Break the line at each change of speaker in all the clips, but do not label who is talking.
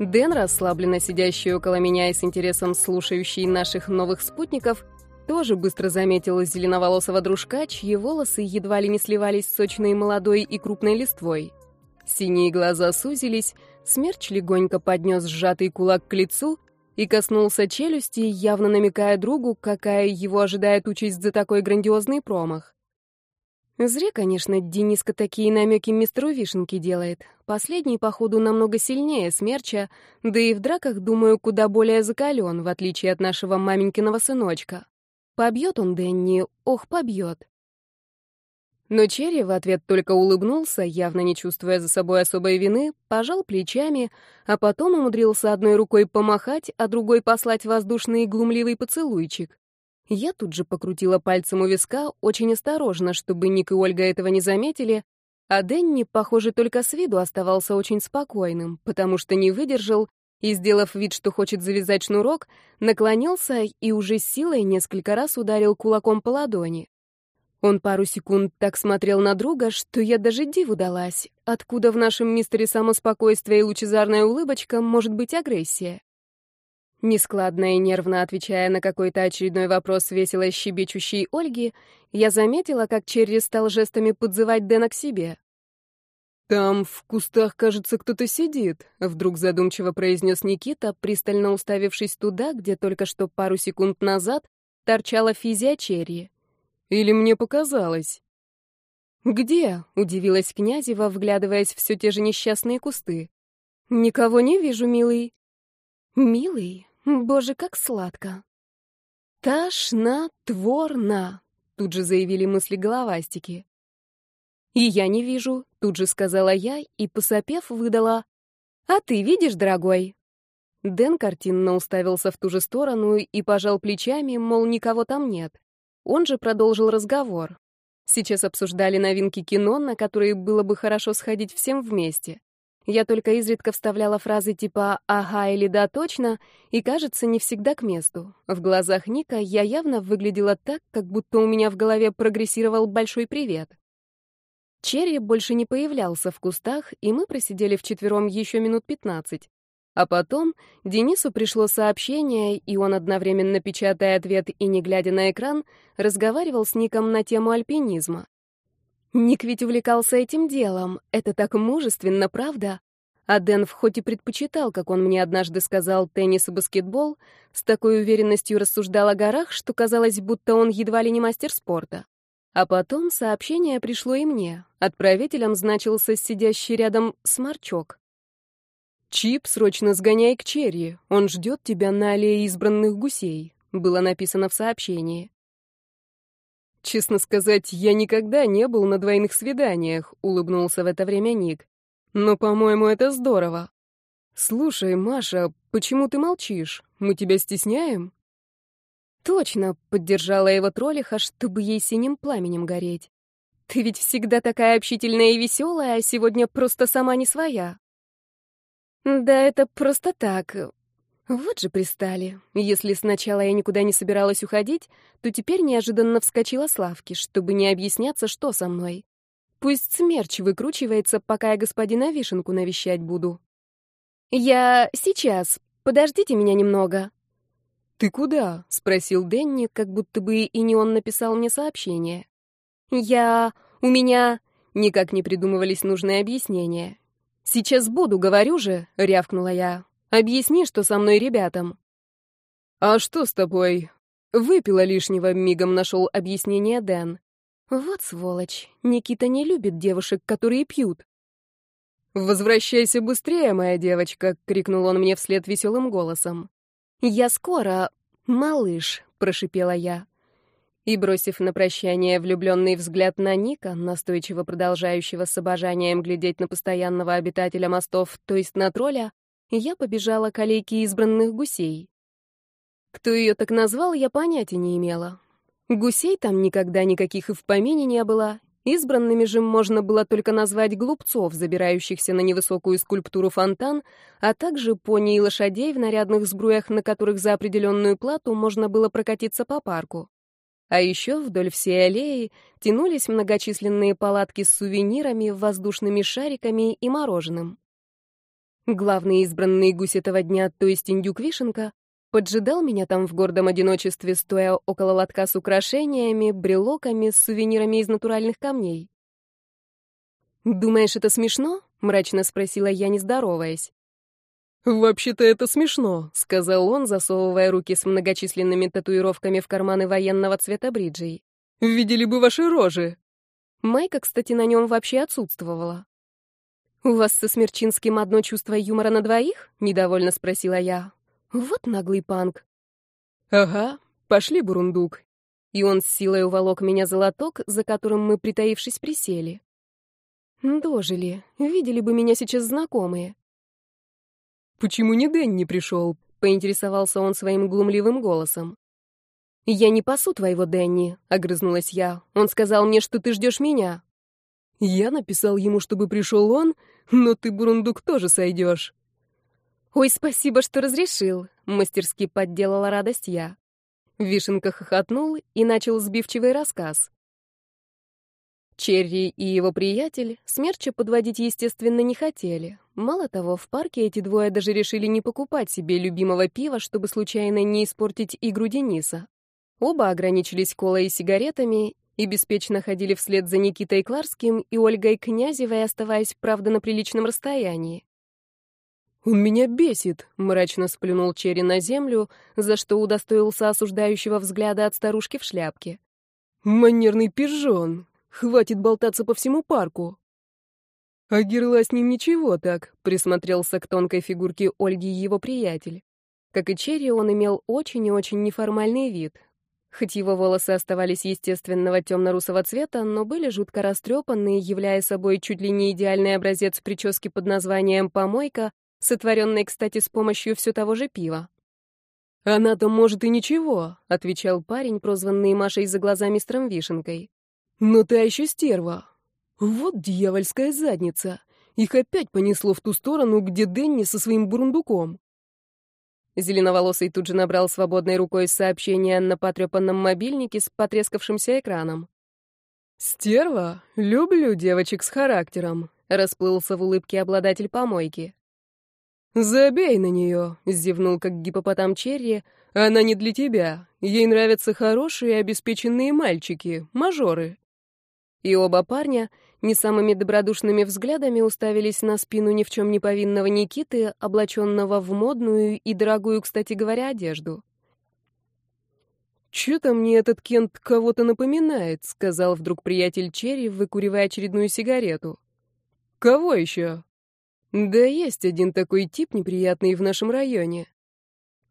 Дэн, расслабленно сидящий около меня и с интересом слушающий наших новых спутников, тоже быстро заметил зеленоволосого дружка, чьи волосы едва ли не сливались с сочной молодой и крупной листвой. Синие глаза сузились, смерч легонько поднес сжатый кулак к лицу и коснулся челюсти, явно намекая другу, какая его ожидает участь за такой грандиозный промах. Зря, конечно, Дениска такие намеки мистеру Вишенке делает. Последний, походу, намного сильнее смерча, да и в драках, думаю, куда более закален, в отличие от нашего маменькиного сыночка. Побьет он Дэнни, ох, побьет. Но Черри в ответ только улыбнулся, явно не чувствуя за собой особой вины, пожал плечами, а потом умудрился одной рукой помахать, а другой послать воздушный глумливый поцелуйчик. Я тут же покрутила пальцем у виска, очень осторожно, чтобы Ник и Ольга этого не заметили, а Дэнни, похоже, только с виду оставался очень спокойным, потому что не выдержал и, сделав вид, что хочет завязать шнурок, наклонился и уже силой несколько раз ударил кулаком по ладони. Он пару секунд так смотрел на друга, что я даже диву далась. Откуда в нашем мистере самоспокойствие и лучезарная улыбочка может быть агрессия? Нескладно и нервно отвечая на какой-то очередной вопрос весело щебечущей Ольги, я заметила, как Черри стал жестами подзывать Дэна к себе. «Там в кустах, кажется, кто-то сидит», — вдруг задумчиво произнес Никита, пристально уставившись туда, где только что пару секунд назад торчала физия Черри. Или мне показалось?» «Где?» — удивилась Князева, вглядываясь в все те же несчастные кусты. «Никого не вижу, милый». «Милый? Боже, как сладко!» «Тошнотворно!» — тут же заявили мысли головастики. «И я не вижу», — тут же сказала я и, посопев, выдала. «А ты видишь, дорогой?» Дэн картинно уставился в ту же сторону и пожал плечами, мол, никого там нет. Он же продолжил разговор. Сейчас обсуждали новинки кино, на которые было бы хорошо сходить всем вместе. Я только изредка вставляла фразы типа «ага» или «да, точно», и, кажется, не всегда к месту. В глазах Ника я явно выглядела так, как будто у меня в голове прогрессировал большой привет. Черри больше не появлялся в кустах, и мы просидели вчетвером еще минут пятнадцать. А потом Денису пришло сообщение, и он, одновременно печатая ответ и не глядя на экран, разговаривал с Ником на тему альпинизма. Ник ведь увлекался этим делом, это так мужественно, правда? А Дэн хоть и предпочитал, как он мне однажды сказал, теннис и баскетбол, с такой уверенностью рассуждал о горах, что казалось, будто он едва ли не мастер спорта. А потом сообщение пришло и мне. Отправителем значился сидящий рядом сморчок. «Чип, срочно сгоняй к Черри. Он ждет тебя на аллее избранных гусей», — было написано в сообщении. «Честно сказать, я никогда не был на двойных свиданиях», — улыбнулся в это время Ник. «Но, по-моему, это здорово. Слушай, Маша, почему ты молчишь? Мы тебя стесняем?» «Точно», — поддержала его троллиха, чтобы ей синим пламенем гореть. «Ты ведь всегда такая общительная и веселая, а сегодня просто сама не своя». Да это просто так. Вот же пристали. Если сначала я никуда не собиралась уходить, то теперь неожиданно вскочила с лавки, чтобы не объясняться, что со мной. Пусть смерч выкручивается, пока я господина Вишенку навещать буду. Я сейчас. Подождите меня немного. Ты куда? спросил Денни, как будто бы и не он написал мне сообщение. Я... у меня... Никак не придумывались нужные объяснения. «Сейчас буду, говорю же», — рявкнула я. «Объясни, что со мной ребятам». «А что с тобой?» «Выпила лишнего», — мигом нашел объяснение Дэн. «Вот сволочь. Никита не любит девушек, которые пьют». «Возвращайся быстрее, моя девочка», — крикнул он мне вслед веселым голосом. «Я скоро, малыш», — прошипела я. И, бросив на прощание влюбленный взгляд на Ника, настойчиво продолжающего с обожанием глядеть на постоянного обитателя мостов, то есть на тролля, я побежала к аллейке избранных гусей. Кто ее так назвал, я понятия не имела. Гусей там никогда никаких и в помине не было. Избранными же можно было только назвать глупцов, забирающихся на невысокую скульптуру фонтан, а также пони и лошадей в нарядных сбруях, на которых за определенную плату можно было прокатиться по парку. А еще вдоль всей аллеи тянулись многочисленные палатки с сувенирами, воздушными шариками и мороженым. Главный избранный гусь этого дня, то есть индюк Вишенка, поджидал меня там в гордом одиночестве, стоя около лотка с украшениями, брелоками, с сувенирами из натуральных камней. «Думаешь, это смешно?» — мрачно спросила я, не здороваясь.
«Вообще-то это смешно», — сказал он, засовывая руки с многочисленными татуировками в карманы военного цвета бриджей. «Видели бы ваши рожи!»
Майка, кстати, на нем вообще отсутствовала. «У вас со Смерчинским одно чувство юмора на двоих?» — недовольно спросила я. «Вот наглый панк».
«Ага, пошли, бурундук».
И он с силой уволок меня за лоток, за которым мы, притаившись, присели. Дожили. Видели бы меня сейчас знакомые.
«Почему не Дэн не пришел?» — поинтересовался он своим глумливым голосом.
«Я не пасу твоего Дэнни», — огрызнулась я. «Он сказал мне, что ты ждешь меня».
«Я написал ему, чтобы пришел он, но ты, Бурундук, тоже сойдешь».
«Ой, спасибо, что разрешил», — мастерски подделала радость я. Вишенка хохотнул и начал сбивчивый рассказ. Черри и его приятель смерча подводить, естественно, не хотели. Мало того, в парке эти двое даже решили не покупать себе любимого пива, чтобы случайно не испортить игру Дениса. Оба ограничились колой и сигаретами и беспечно ходили вслед за Никитой Кларским и Ольгой Князевой, оставаясь, правда, на приличном расстоянии.
«Он меня бесит», — мрачно сплюнул Черри на землю, за что удостоился осуждающего взгляда от старушки в шляпке. «Манерный пижон, Хватит болтаться по всему парку. А Герла с ним ничего так, присмотрелся к тонкой фигурке Ольги его приятель. Как и Черри, он имел очень и очень неформальный вид. Хоть его волосы оставались естественного темно-русого цвета, но были жутко растрепанные, являя собой чуть ли не идеальный образец прически под названием «помойка», сотворенной, кстати, с помощью все того же пива. «Она-то, может, и ничего», — отвечал парень, прозванный Машей за глаза мистером Вишенкой. Но ты еще стерва. Вот дьявольская задница. Их опять понесло в ту сторону, где Дэнни со своим бурундуком. Зеленоволосый тут же набрал свободной рукой сообщение на потрепанном мобильнике с потрескавшимся экраном. «Стерва? Люблю девочек с характером», — расплылся в улыбке обладатель помойки. «Забей на нее», — зевнул как гипопотам Черри. «Она не для тебя. Ей нравятся хорошие обеспеченные мальчики, мажоры». И оба парня не самыми добродушными взглядами уставились на спину ни в чем не повинного Никиты, облаченного в модную и дорогую, кстати говоря, одежду. «Чё-то мне этот Кент кого-то напоминает», — сказал вдруг приятель Черри, выкуривая очередную сигарету. «Кого еще?» «Да есть один такой тип неприятный в нашем районе».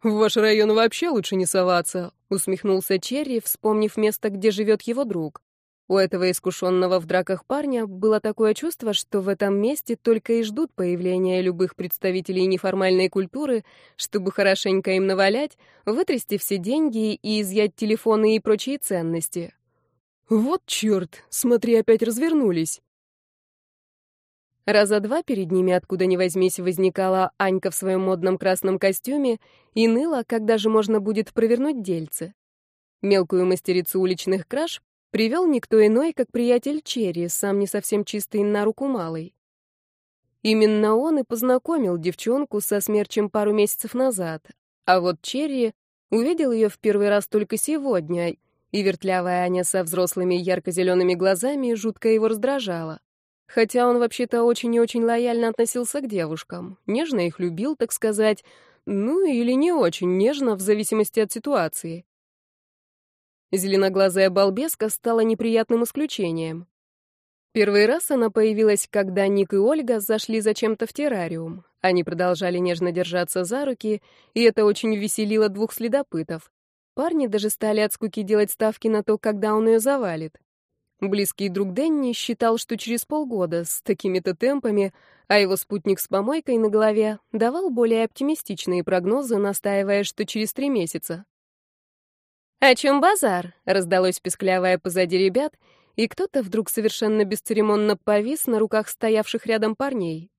«В ваш район вообще лучше не соваться», — усмехнулся Черри, вспомнив место, где живет его друг. У этого искушенного в драках парня было такое чувство, что в этом месте только и ждут появления любых представителей неформальной культуры, чтобы хорошенько им навалять, вытрясти все деньги и изъять телефоны и прочие ценности. Вот черт, смотри, опять развернулись. Раза два перед ними, откуда ни возьмись, возникала Анька в своем модном красном костюме и ныла, когда же можно будет провернуть дельце. Мелкую мастерицу уличных краж привел никто иной, как приятель Черри, сам не совсем чистый на руку малый. Именно он и познакомил девчонку со смерчем пару месяцев назад, а вот Черри увидел ее в первый раз только сегодня, и вертлявая Аня со взрослыми ярко-зелеными глазами жутко его раздражала. Хотя он вообще-то очень и очень лояльно относился к девушкам, нежно их любил, так сказать, ну или не очень нежно, в зависимости от ситуации. Зеленоглазая балбеска стала неприятным исключением. Первый раз она появилась, когда Ник и Ольга зашли зачем-то в террариум. Они продолжали нежно держаться за руки, и это очень веселило двух следопытов. Парни даже стали от скуки делать ставки на то, когда он ее завалит. Близкий друг Денни считал, что через полгода, с такими-то темпами, а его спутник с помойкой на голове давал более оптимистичные прогнозы, настаивая, что через три месяца. «О чем базар?» — раздалось песклявое позади ребят, и кто-то вдруг совершенно бесцеремонно повис на руках стоявших рядом парней.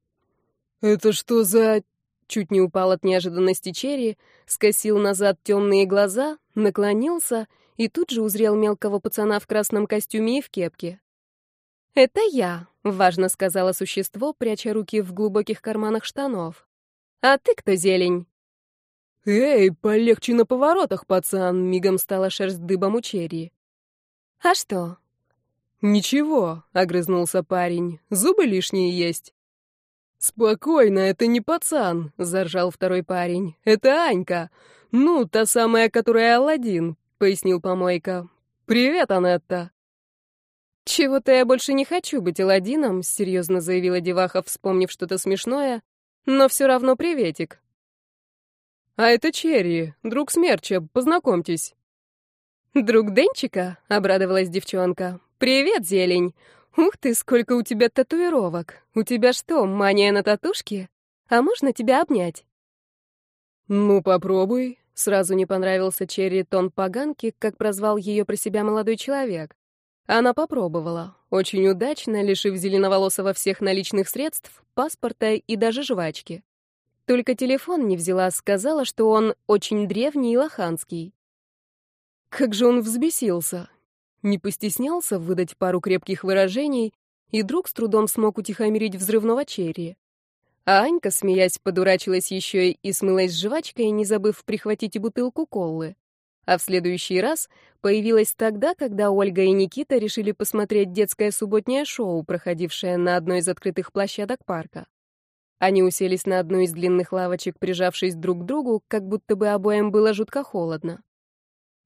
«Это что за...» Чуть не упал от неожиданности Черри, скосил назад темные глаза, наклонился и тут же узрел мелкого пацана в красном костюме и в кепке.
«Это я», — важно сказала существо, пряча руки в глубоких карманах штанов. «А ты кто, зелень?»
«Эй, полегче на поворотах, пацан!» — мигом стала шерсть дыбом у черри.
«А что?»
«Ничего», — огрызнулся парень, — «зубы лишние есть». «Спокойно, это не пацан», — заржал второй парень. «Это Анька. Ну, та самая, которая Аладдин», — пояснил помойка. «Привет, Анетта».
«Чего-то я больше не хочу быть Аладдином», — серьезно заявила деваха, вспомнив что-то смешное. «Но все равно приветик».
«А это Черри, друг Смерча, познакомьтесь».
«Друг Денчика?» — обрадовалась девчонка. «Привет, зелень! Ух ты, сколько у тебя татуировок! У тебя что, мания на татушки? А можно тебя обнять?»
«Ну, попробуй», —
сразу не понравился Черри тон поганки, как прозвал ее про себя молодой человек. Она попробовала, очень удачно, лишив зеленоволосого всех наличных средств, паспорта и даже жвачки. Только телефон не взяла, сказала, что он очень древний и лоханский. Как же он взбесился. Не постеснялся выдать пару крепких выражений, и друг с трудом смог утихомирить взрывного черри. А Анька, смеясь, подурачилась еще и смылась с жвачкой, не забыв прихватить бутылку коллы. А в следующий раз появилась тогда, когда Ольга и Никита решили посмотреть детское субботнее шоу, проходившее на одной из открытых площадок парка. Они уселись на одну из длинных лавочек, прижавшись друг к другу, как будто бы обоим было жутко холодно.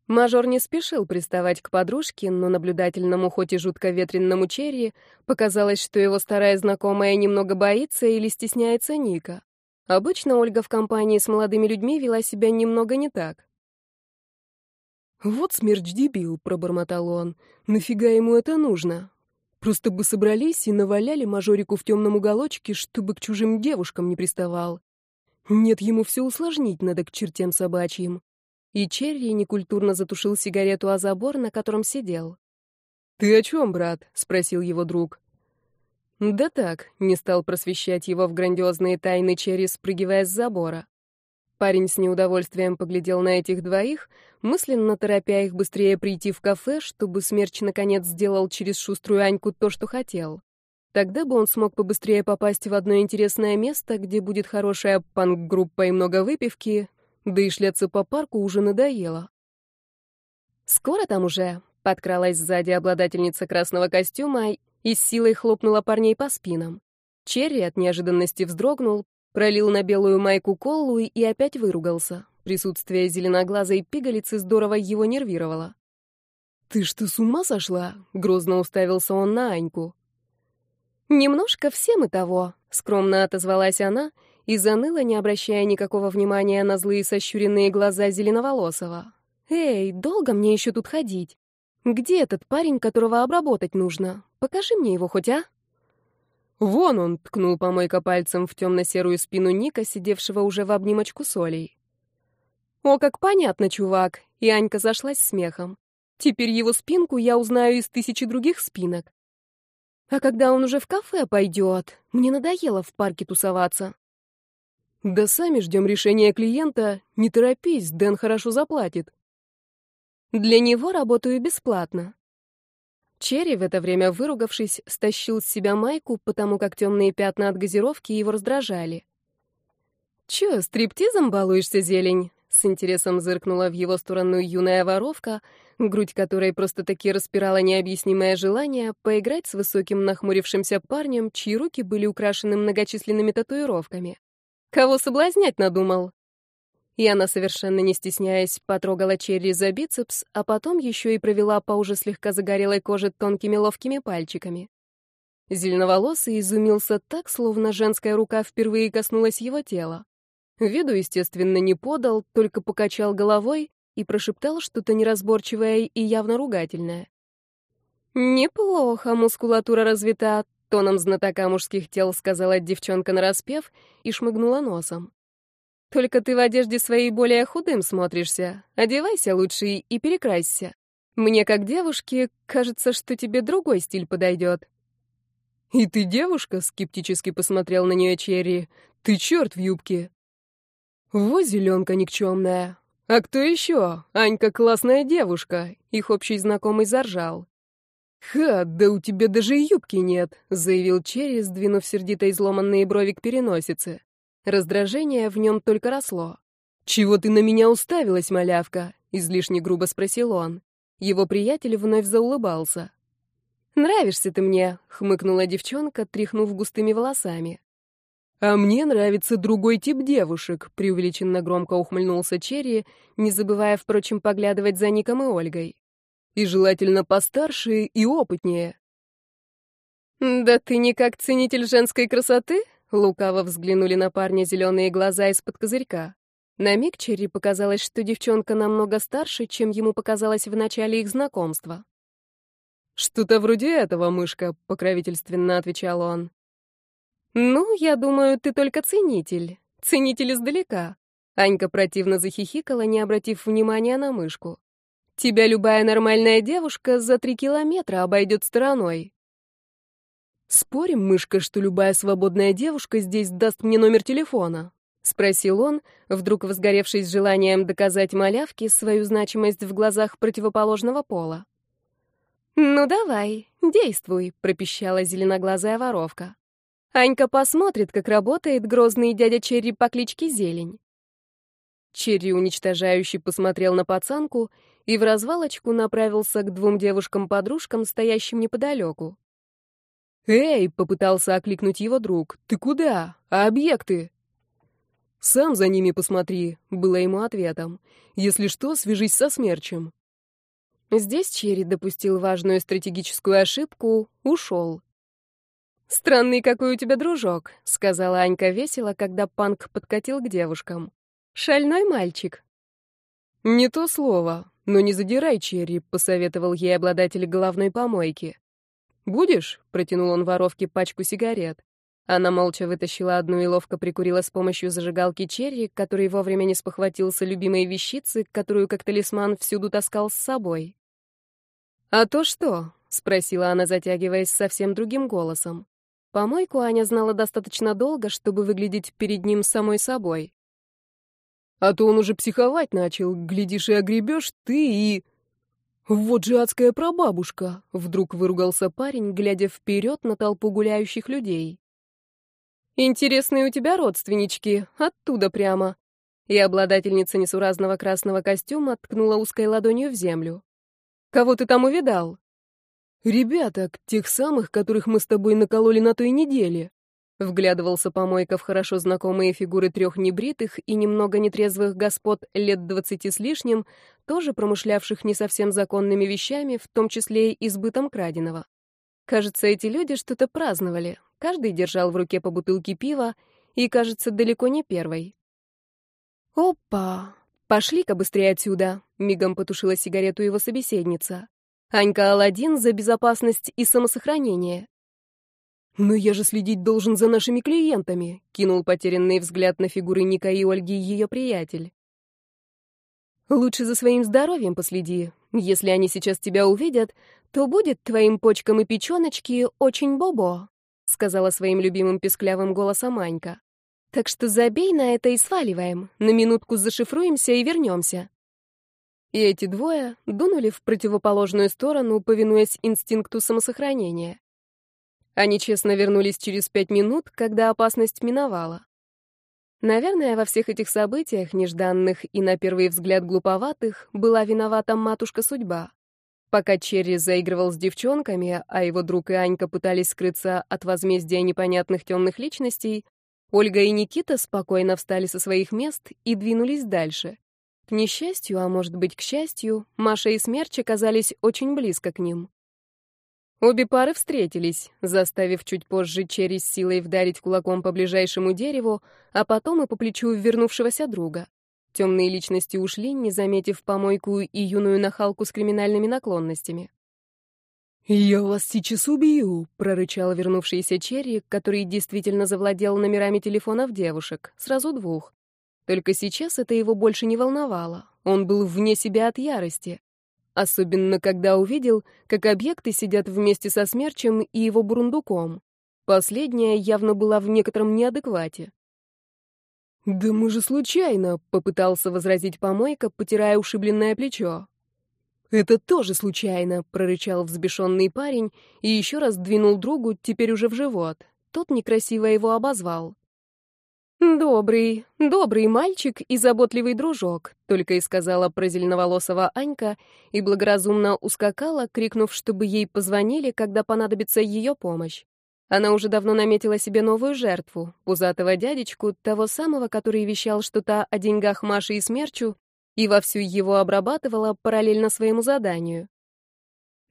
Мажор не спешил приставать к подружке, но наблюдательному, хоть и жутко ветренному Черри, показалось, что его старая знакомая немного боится или стесняется Ника. Обычно Ольга в компании с молодыми людьми вела себя немного не так.
«Вот смерч дебил», — пробормотал он. «Нафига ему это нужно? Просто бы собрались и наваляли мажорику в темном уголочке, чтобы к чужим девушкам не приставал. Нет, ему все усложнить надо к чертям собачьим. И Черри некультурно затушил сигарету о забор, на котором сидел. «Ты о чем, брат?» — спросил его друг. «Да так», — не стал просвещать его в грандиозные тайны Черри, спрыгивая с забора. Парень с неудовольствием поглядел на этих двоих, мысленно торопя их быстрее прийти в кафе, чтобы Смерч наконец сделал через шуструю Аньку то, что хотел. Тогда бы он смог побыстрее попасть в одно интересное место, где будет хорошая панк-группа и много выпивки, да и шляться по парку уже надоело.
«Скоро там уже?» — подкралась сзади обладательница красного костюма и с силой хлопнула парней по спинам. Черри от неожиданности вздрогнул, Пролил на белую майку колу и опять выругался. Присутствие зеленоглазой пигалицы здорово его нервировало.
«Ты что, с ума сошла?» — грозно уставился он на Аньку.
«Немножко всем и того», — скромно отозвалась она и заныла, не обращая никакого внимания на злые сощуренные глаза зеленоволосого. «Эй, долго мне еще тут ходить? Где этот парень, которого обработать нужно? Покажи мне его хоть, а?»
«Вон он!» — ткнул помойка пальцем в темно-серую спину Ника, сидевшего уже в обнимочку с Олей.
«О, как понятно, чувак!» — и Анька зашлась смехом. «Теперь его спинку я узнаю из тысячи других спинок. А когда он уже в кафе пойдет? Мне надоело в парке тусоваться».
«Да сами ждем решения клиента. Не торопись, Дэн хорошо заплатит».
«Для него работаю бесплатно. Черри, в это время выругавшись, стащил с себя майку, потому как темные пятна от газировки его раздражали. «Чё, стриптизом балуешься, зелень?» С интересом зыркнула в его сторону юная воровка, грудь которой просто-таки распирала необъяснимое желание поиграть с высоким нахмурившимся парнем, чьи руки были украшены многочисленными татуировками. «Кого соблазнять надумал?» И она, совершенно не стесняясь, потрогала Черри за бицепс, а потом еще и провела по уже слегка загорелой коже тонкими ловкими пальчиками. Зеленоволосый изумился так, словно женская рука впервые коснулась его тела. Виду, естественно, не подал, только покачал головой и прошептал что-то неразборчивое и явно ругательное. «Неплохо, мускулатура развита», — тоном знатока мужских тел сказала девчонка нараспев и шмыгнула носом. Только ты в одежде своей более худым смотришься. Одевайся лучше и перекрасься. Мне, как девушке, кажется, что тебе другой стиль подойдет».
«И ты девушка?» — скептически посмотрел на нее Черри. «Ты черт в юбке!» «Во зеленка никчемная! А кто еще? Анька классная девушка!» Их общий знакомый заржал. «Ха, да у тебя даже юбки нет», — заявил Черри, сдвинув сердито изломанные брови к переносице. Раздражение в нем только росло. «Чего ты на меня уставилась, малявка?» — излишне грубо спросил он. Его приятель вновь заулыбался. «Нравишься ты мне», — хмыкнула девчонка, тряхнув густыми волосами. «А мне нравится другой тип девушек», — преувеличенно громко ухмыльнулся Черри, не забывая, впрочем, поглядывать за Ником и Ольгой. «И желательно постарше и опытнее».
«Да ты не как ценитель женской красоты?» — лукаво взглянули на парня зеленые глаза из-под козырька. На миг Черри показалось, что девчонка намного старше, чем ему показалось в начале их знакомства.
«Что-то вроде этого, мышка», — покровительственно отвечал он.
«Ну, я думаю, ты только ценитель. Ценитель издалека». Анька противно захихикала, не обратив внимания на мышку. «Тебя любая нормальная девушка за три километра обойдет стороной».
«Спорим, мышка, что любая свободная девушка здесь даст мне номер телефона?» — спросил он, вдруг возгоревшись желанием доказать малявке свою значимость в глазах противоположного пола.
«Ну давай, действуй», — пропищала зеленоглазая воровка. «Анька посмотрит, как работает грозный дядя Черри по кличке Зелень».
Черри уничтожающий посмотрел на пацанку и в развалочку направился к двум девушкам-подружкам, стоящим неподалеку. «Эй!» — попытался окликнуть его друг. «Ты куда? А объекты?» «Сам за ними посмотри», — было ему ответом. «Если что, свяжись со смерчем».
Здесь Черри допустил важную стратегическую ошибку, ушел. «Странный какой у тебя дружок», — сказала Анька весело, когда Панк подкатил к девушкам. «Шальной мальчик».
«Не то слово, но не задирай, Черри», — посоветовал ей обладатель головной помойки. «Будешь?» — протянул он воровке пачку сигарет. Она молча вытащила одну и ловко прикурила с помощью зажигалки Черри, который вовремя не спохватился любимой вещицы, которую как талисман всюду таскал с собой. «А то что?» — спросила она, затягиваясь совсем другим голосом. Помойку Аня знала достаточно долго, чтобы выглядеть перед ним самой собой. «А то он уже психовать начал, глядишь и огребешь ты и...» «Вот же адская прабабушка!» — вдруг выругался парень, глядя вперед на толпу гуляющих людей.
«Интересные у тебя родственнички, оттуда прямо». И обладательница несуразного красного костюма ткнула узкой ладонью в землю. Кого ты там увидал?
Ребяток, тех самых, которых мы с тобой накололи на той неделе. Вглядывался помойка в хорошо знакомые фигуры трех небритых и немного нетрезвых господ лет двадцати с лишним, тоже промышлявших не совсем законными вещами, в том числе и избытом краденого.
Кажется, эти люди что-то праздновали. Каждый держал в руке по бутылке пива, и, кажется, далеко не первой. «Опа! «Пошли-ка быстрее отсюда», — мигом потушила сигарету его собеседница. «Анька Аладдин за безопасность и самосохранение».
«Но я же следить должен за нашими клиентами», — кинул потерянный взгляд на фигуры Ника и Ольги ее приятель.
«Лучше за своим здоровьем последи. Если они сейчас тебя увидят, то будет твоим почкам и печеночки очень бобо», — сказала своим любимым песклявым голосом Анька. Так что забей на это и сваливаем. На минутку зашифруемся и вернемся. И эти двое дунули в противоположную сторону, повинуясь инстинкту самосохранения. Они честно вернулись через пять минут, когда опасность миновала. Наверное, во всех этих событиях, нежданных и на первый взгляд глуповатых, была виновата матушка-судьба. Пока Черри заигрывал с девчонками, а его друг и Анька пытались скрыться от возмездия непонятных темных личностей, Ольга и Никита спокойно встали со своих мест и двинулись дальше. К несчастью, а может быть, к счастью, Маша и Смерч оказались очень близко к ним. Обе пары встретились, заставив чуть позже Черри с силой вдарить кулаком по ближайшему дереву, а потом и по плечу вернувшегося друга. Темные личности ушли, не заметив помойку и юную нахалку с криминальными наклонностями.
«Я вас сейчас убью», — прорычал вернувшийся Черри, который действительно завладел номерами телефонов девушек, сразу двух. Только сейчас это его больше не волновало. Он был вне себя от ярости. Особенно, когда увидел, как объекты сидят вместе со Смерчем и его бурундуком. Последняя явно была в некотором неадеквате.
«Да мы же случайно», — попытался возразить помойка, потирая ушибленное плечо.
«Это тоже случайно», — прорычал взбешенный парень и еще раз двинул другу, теперь уже в живот. Тот некрасиво его обозвал. «Добрый, добрый мальчик и заботливый дружок», — только и сказала про зеленоволосого Анька и благоразумно ускакала, крикнув, чтобы ей позвонили, когда понадобится ее помощь. Она уже давно наметила себе новую жертву, пузатого дядечку, того самого, который вещал что-то о деньгах Маши и Смерчу, и вовсю его обрабатывала параллельно своему заданию.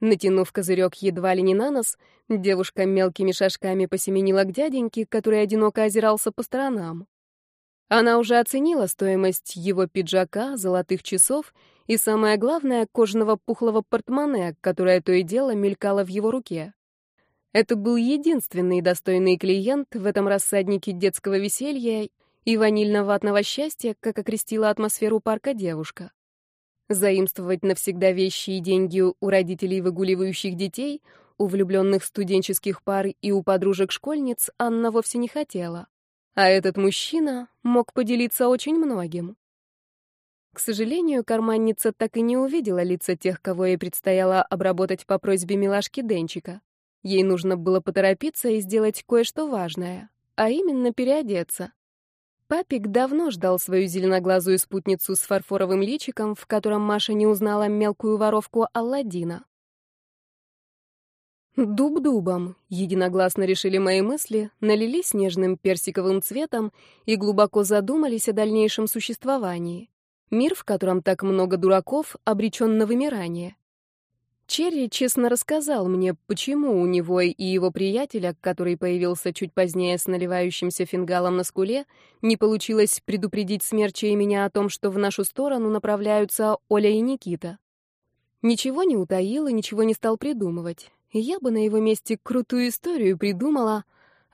Натянув козырек едва ли не на нос, девушка мелкими шажками посеменила к дяденьке, который одиноко озирался по сторонам. Она уже оценила стоимость его пиджака, золотых часов и, самое главное, кожаного пухлого портмоне, которое то и дело мелькало в его руке. Это был единственный достойный клиент в этом рассаднике детского веселья и ванильно-ватного счастья, как окрестила атмосферу парка девушка. Заимствовать навсегда вещи и деньги у родителей выгуливающих детей, у влюбленных студенческих пар и у подружек-школьниц Анна вовсе не хотела. А этот мужчина мог поделиться очень многим. К сожалению, карманница так и не увидела лица тех, кого ей предстояло обработать по просьбе милашки Денчика. Ей нужно было поторопиться и сделать кое-что важное, а именно переодеться. Папик давно ждал свою зеленоглазую спутницу с фарфоровым личиком, в котором Маша не узнала мелкую воровку Алладина. Дуб дубом, единогласно решили мои мысли, налились нежным персиковым цветом и глубоко задумались о дальнейшем существовании. Мир, в котором так много дураков, обречен на вымирание. Черри честно рассказал мне, почему у него и его приятеля, который появился чуть позднее с наливающимся фингалом на скуле, не получилось предупредить Смерча и меня о том, что в нашу сторону направляются Оля и Никита. Ничего не утаил и ничего не стал придумывать. Я бы на его месте крутую историю придумала,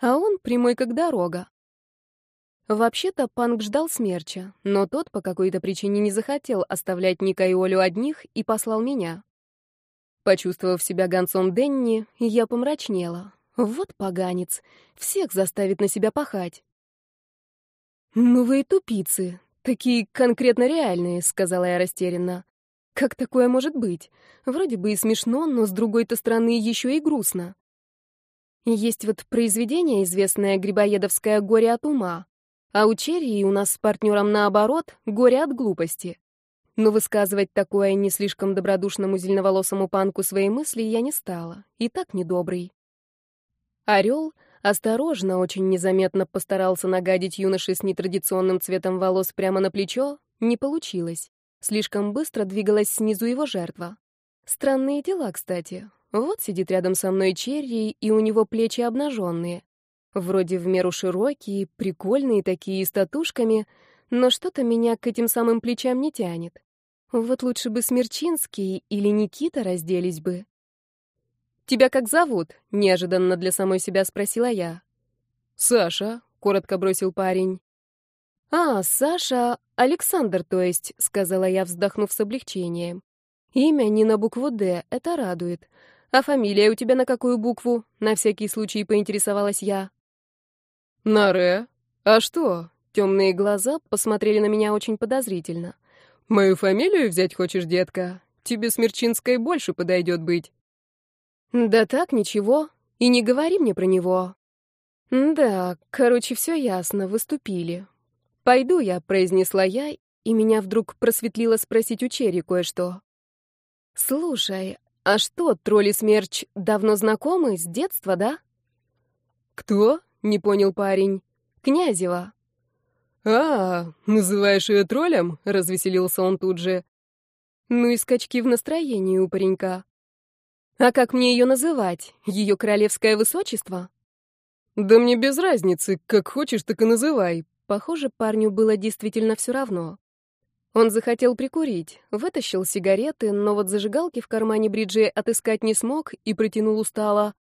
а он прямой как дорога. Вообще-то Панк ждал Смерча, но тот по какой-то причине не захотел оставлять Ника и Олю одних и послал меня. Почувствовав себя гонцом Денни, я помрачнела. Вот поганец, всех заставит на себя пахать. «Ну вы и тупицы, такие конкретно реальные», — сказала я растерянно. «Как такое может быть? Вроде бы и смешно, но с другой-то стороны еще и грустно». Есть вот произведение, известное «Грибоедовское горе от ума», а у Черри у нас с партнером наоборот «Горе от глупости». Но высказывать такое не слишком добродушному зеленоволосому панку свои мысли я не стала. И так недобрый. Орел осторожно, очень незаметно постарался нагадить юноше с нетрадиционным цветом волос прямо на плечо. Не получилось. Слишком быстро двигалась снизу его жертва. Странные дела, кстати. Вот сидит рядом со мной Черри, и у него плечи обнаженные. Вроде в меру широкие, прикольные такие, с татушками, но что-то меня к этим самым плечам не тянет. Вот лучше бы Смерчинский или Никита разделись бы. «Тебя как зовут?» — неожиданно для самой себя спросила я.
«Саша», — коротко бросил парень.
«А, Саша, Александр, то есть», — сказала я, вздохнув с облегчением. «Имя не на букву «Д», это радует. А фамилия у тебя на какую букву?» — на всякий случай поинтересовалась я.
«На «Р». А что?»
Темные глаза посмотрели на меня очень подозрительно.
«Мою фамилию взять хочешь, детка? Тебе Смерчинской больше подойдет быть».
«Да так, ничего. И не говори мне про него». «Да, короче, все ясно, выступили. Пойду я», — произнесла я, и меня вдруг просветлило спросить у Черри кое-что. «Слушай, а что, тролли Смерч давно знакомы, с детства, да?»
«Кто?» — не понял парень.
«Князева».
«А, называешь ее троллем?» — развеселился он тут же.
«Ну и скачки в настроении у паренька. А как мне ее называть? Ее королевское высочество?»
«Да мне без разницы, как хочешь, так и называй».
Похоже, парню было действительно все равно. Он захотел прикурить, вытащил сигареты, но вот зажигалки в кармане бриджи отыскать не смог и протянул устало.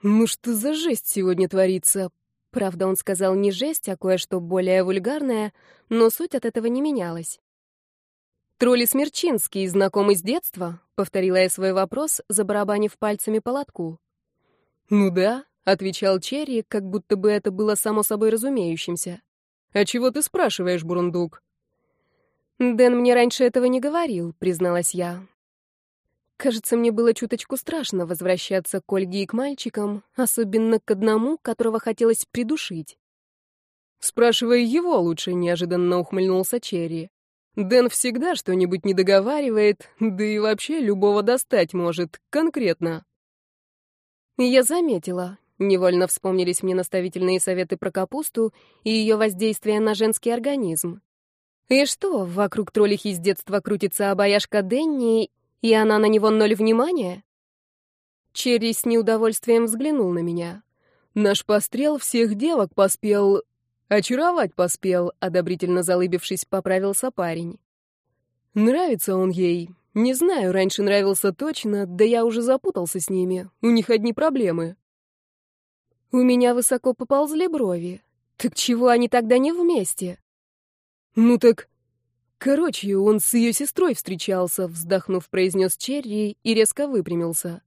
«Ну что за жесть сегодня творится?
Правда, он сказал не жесть, а кое-что более вульгарное, но суть от этого не менялась. «Тролли Смерчинский, знакомый с детства?» — повторила я свой вопрос, забарабанив пальцами по лотку.
«Ну да», — отвечал
Черри, как будто бы это было само собой разумеющимся.
«А чего ты спрашиваешь, Бурундук?»
«Дэн мне раньше этого не говорил», — призналась я.
Кажется, мне было чуточку страшно возвращаться к Ольге и к мальчикам, особенно к одному, которого хотелось придушить.
«Спрашивай его лучше», — неожиданно ухмыльнулся Черри. «Дэн всегда что-нибудь не договаривает, да и вообще любого достать может, конкретно».
Я заметила. Невольно вспомнились мне наставительные советы про капусту и ее воздействие на женский организм. И что, вокруг троллихи с детства крутится обаяшка Денни, и она на него ноль внимания? Черри с неудовольствием взглянул на меня.
«Наш пострел всех девок поспел «Очаровать поспел», — одобрительно залыбившись, поправился парень. «Нравится он ей. Не знаю, раньше нравился точно, да я уже запутался с ними. У них одни проблемы».
У меня высоко поползли брови. Так чего они тогда не вместе?
«Ну так...» «Короче, он с ее сестрой встречался», — вздохнув, произнес Черри и резко выпрямился.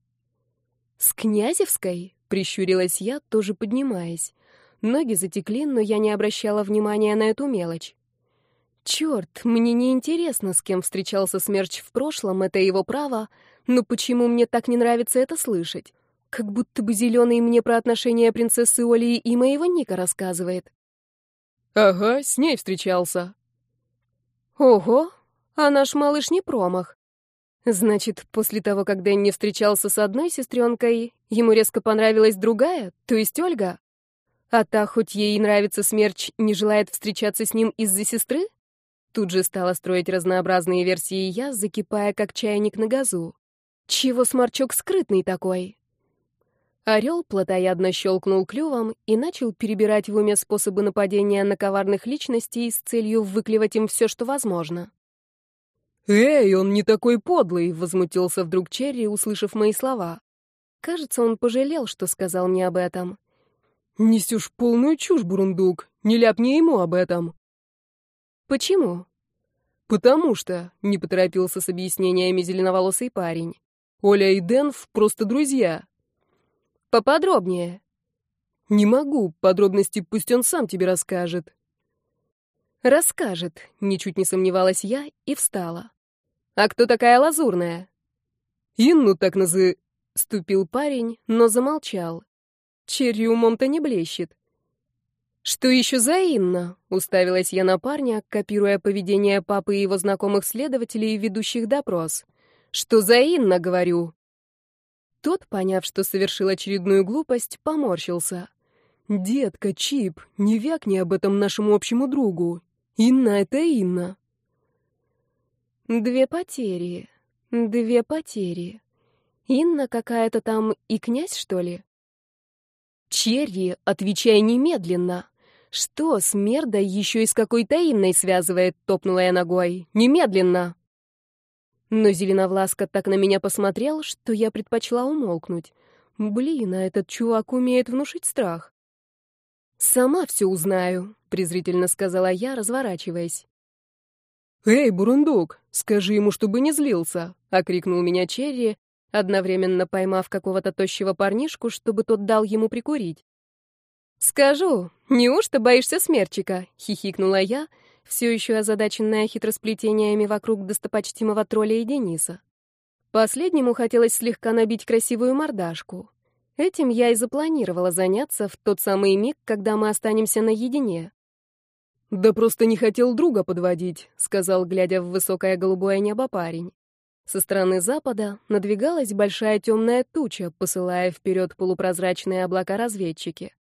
«С Князевской?» — прищурилась я, тоже поднимаясь. Ноги затекли, но я не обращала внимания на эту мелочь. Черт, мне не интересно, с кем встречался Смерч в прошлом, это его право, но почему мне так не нравится это слышать? Как будто бы зеленый мне про отношения принцессы Оли и моего Ника рассказывает.
Ага, с ней встречался.
Ого, а наш малыш не промах. Значит, после того, как Дэнни встречался с одной сестренкой, ему резко понравилась другая, то есть Ольга? А та, хоть ей и нравится смерч, не желает встречаться с ним из-за сестры? Тут же стала строить разнообразные версии я, закипая как чайник на газу. Чего сморчок скрытный такой? Орел плотоядно щелкнул клювом и начал перебирать в уме способы нападения на коварных личностей с целью выклевать им все, что возможно.
«Эй, он не такой подлый!» — возмутился вдруг Черри, услышав мои слова.
Кажется, он пожалел, что сказал мне об этом.
«Несешь полную чушь, Бурундук. Не ляпни ему об этом».
«Почему?»
«Потому что», — не поторопился с объяснениями зеленоволосый парень, «Оля и Дэнф просто друзья».
«Поподробнее».
«Не могу. Подробности пусть он сам тебе расскажет».
«Расскажет», — ничуть не сомневалась я и встала. «А кто такая Лазурная?»
«Инну так назы...»
— ступил парень, но замолчал. Черри умом-то не блещет. «Что еще за Инна?» — уставилась я на парня, копируя поведение папы и его знакомых следователей, ведущих допрос. «Что за Инна?» — говорю. Тот, поняв, что совершил очередную глупость, поморщился.
«Детка, Чип, не вякни об этом нашему общему другу. Инна — это Инна».
Две потери. Две потери. Инна какая-то там и князь, что ли? «Черри, отвечай немедленно!» «Что с Мердой еще и с какой-то Инной связывает?» — топнула я ногой. «Немедленно!» Но Зеленовласка так на меня посмотрел, что я предпочла умолкнуть. Блин, а этот чувак умеет внушить страх. «Сама все узнаю», — презрительно сказала я, разворачиваясь.
«Эй, Бурундук, скажи ему, чтобы не злился», — окрикнул меня Черри, одновременно поймав какого-то тощего парнишку, чтобы тот дал ему прикурить.
«Скажу, неужто боишься смерчика?» — хихикнула я, все еще озадаченная хитросплетениями вокруг достопочтимого тролля и Дениса. Последнему хотелось слегка набить красивую мордашку. Этим я и запланировала заняться в тот самый миг, когда мы останемся наедине.
«Да просто не хотел друга подводить», — сказал, глядя в высокое голубое небо парень.
Со стороны запада надвигалась большая темная туча, посылая вперед полупрозрачные облака-разведчики.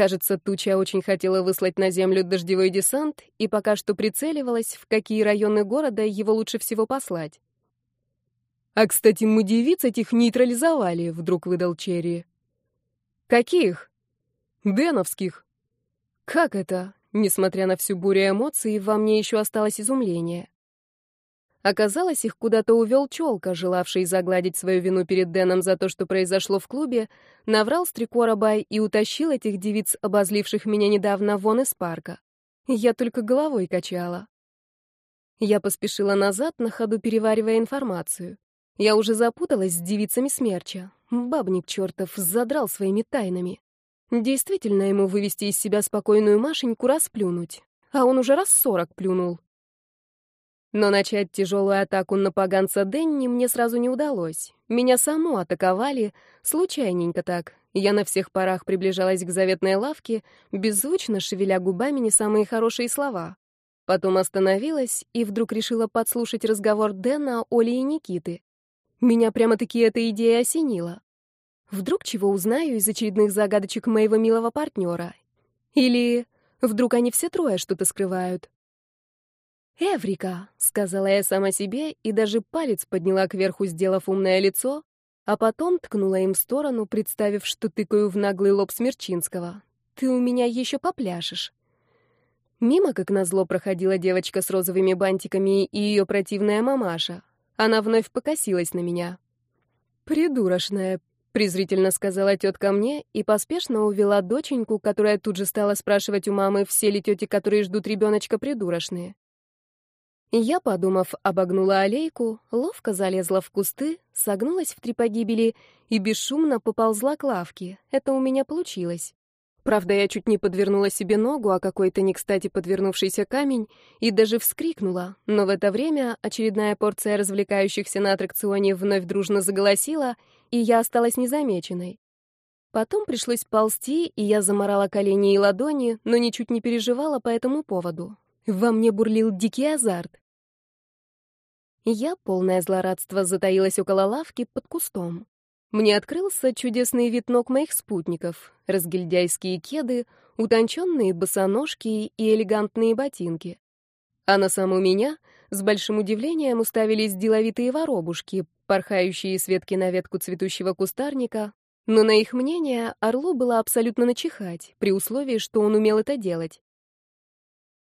Кажется, туча очень хотела выслать на землю дождевой десант и пока что прицеливалась, в какие районы города его лучше всего послать.
«А, кстати, мы девиц этих нейтрализовали», — вдруг выдал Черри.
«Каких?»
«Деновских».
«Как это?» Несмотря на всю бурю эмоций, во мне еще осталось изумление. Оказалось, их куда-то увел Челка, желавший загладить свою вину перед Дэном за то, что произошло в клубе, наврал Стрекорабай и утащил этих девиц, обозливших меня недавно, вон из парка. Я только головой качала. Я поспешила назад, на ходу переваривая информацию. Я уже запуталась с девицами смерча. Бабник чертов задрал своими тайнами. Действительно ему вывести из себя спокойную Машеньку расплюнуть. А он уже раз сорок плюнул. Но начать тяжелую атаку на поганца Денни мне сразу не удалось. Меня саму атаковали, случайненько так. Я на всех парах приближалась к заветной лавке, беззвучно шевеля губами не самые хорошие слова. Потом остановилась и вдруг решила подслушать разговор Дэна, Оли и Никиты. Меня прямо-таки эта идея осенила. Вдруг чего узнаю из очередных загадочек моего милого партнера? Или вдруг они все трое что-то скрывают? «Эврика», — сказала я сама себе и даже палец подняла кверху, сделав умное лицо, а потом ткнула им в сторону, представив, что тыкаю в наглый лоб Смерчинского. «Ты у меня еще попляшешь». Мимо, как назло, проходила девочка с розовыми бантиками и ее противная мамаша. Она вновь покосилась на меня. «Придурочная», — презрительно сказала тетка мне и поспешно увела доченьку, которая тут же стала спрашивать у мамы, все ли тети, которые ждут ребеночка, придурочные. Я, подумав, обогнула аллейку, ловко залезла в кусты, согнулась в три погибели и бесшумно поползла к лавке. Это у меня получилось. Правда, я чуть не подвернула себе ногу, а какой-то не кстати подвернувшийся камень, и даже вскрикнула, но в это время очередная порция развлекающихся на аттракционе вновь дружно заголосила, и я осталась незамеченной. Потом пришлось ползти, и я заморала колени и ладони, но ничуть не переживала по этому поводу. Во мне бурлил дикий азарт. Я, полное злорадство, затаилась около лавки под кустом. Мне открылся чудесный вид ног моих спутников, разгильдяйские кеды, утонченные босоножки и элегантные ботинки. А на саму меня с большим удивлением уставились деловитые воробушки, порхающие с ветки на ветку цветущего кустарника, но на их мнение Орлу было абсолютно начихать, при условии, что он умел это делать.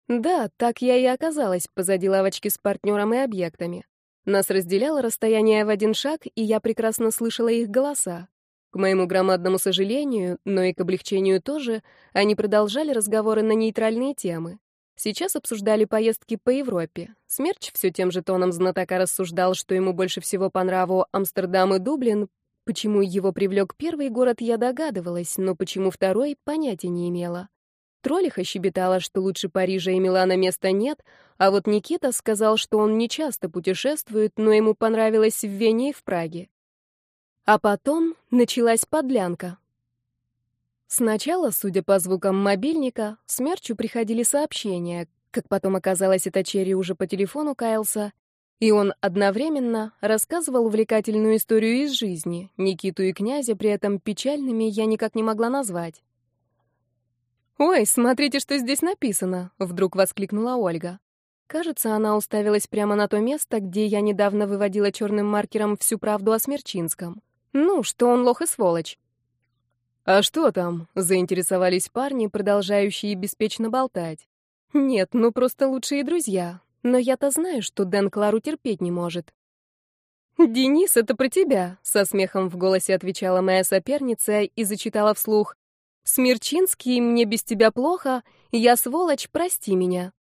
Да, так я и оказалась позади лавочки с партнером и объектами. Нас разделяло расстояние в один шаг, и я прекрасно слышала их голоса. К моему громадному сожалению, но и к облегчению тоже, они продолжали разговоры на нейтральные темы. Сейчас обсуждали поездки по Европе. Смерч все тем же тоном знатока рассуждал, что ему больше всего по нраву Амстердам и Дублин. Почему его привлек первый город, я догадывалась, но почему второй, понятия не имела. Троллиха щебетала, что лучше Парижа и Милана места нет, а вот Никита сказал, что он не часто путешествует, но ему понравилось в Вене и в Праге. А потом началась подлянка. Сначала, судя по звукам мобильника, Смерчу приходили сообщения, как потом оказалось, это Черри уже по телефону каялся, и он одновременно рассказывал увлекательную историю из жизни, Никиту и князя при этом печальными я никак не могла назвать. «Ой, смотрите, что здесь написано!» — вдруг воскликнула Ольга. Кажется, она уставилась прямо на то место, где я недавно выводила черным маркером всю правду о Смерчинском. Ну, что он лох и сволочь. «А что там?» — заинтересовались парни, продолжающие беспечно болтать. «Нет, ну просто лучшие друзья. Но я-то знаю, что Дэн Клару терпеть не может». «Денис, это про тебя», — со смехом в голосе отвечала моя соперница и зачитала вслух. Смерчинский, мне без тебя плохо, я сволочь, прости меня.